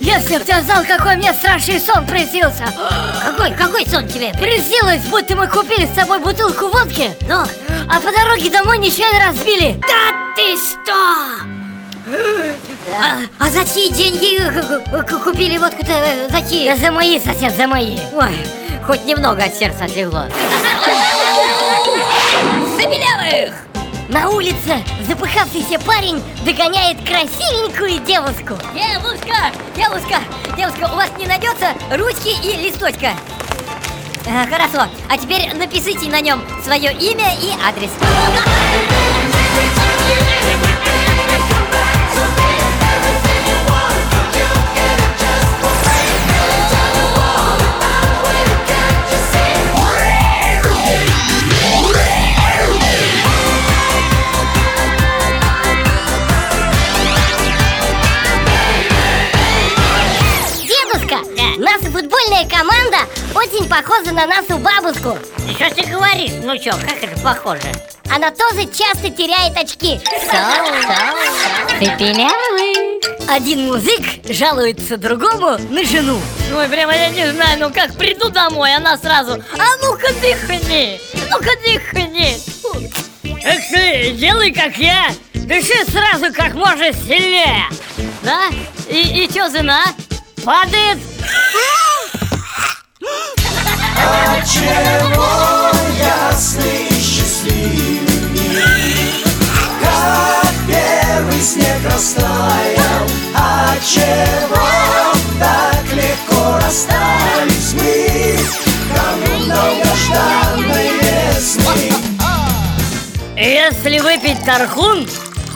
Если б ты знал, какой мне страшный сон приснился Какой, какой сон тебе? Приснилось, будто мы купили с тобой бутылку водки Ну, А по дороге домой ничего не разбили да ты что? А, а за чьи деньги к- купили водку-то? э, За чьи? Да за мои, сосед, за мои Ой, хоть немного от сердца отлегло Забелявых! На улице запыхавшийся парень догоняет красивенькую девушку. Девушка, девушка, девушка, у вас не найдется ручки и листочка? Э, Хорошо, а теперь напишите на нем свое имя и адрес наша футбольная команда очень похожа на нашу бабушку Что ты говоришь? Ну что, как это похоже? Она тоже часто теряет очки Цепелявый Один мужик жалуется другому на жену Ой, прямо я не знаю, ну как приду домой, она сразу А ну-ка дыхни, ну-ка дыхни Эх ты, делай как я Дыши сразу как можно сильнее Да? И, и чё, жена? Падает Чего ясный счастливый Как первый снег растаял А чего так легко расстались мы Кому долгожданной весны Если выпить тархун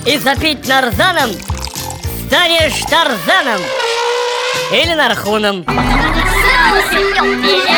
и запить нарзаном Станешь тарзаном Или нархуном белявых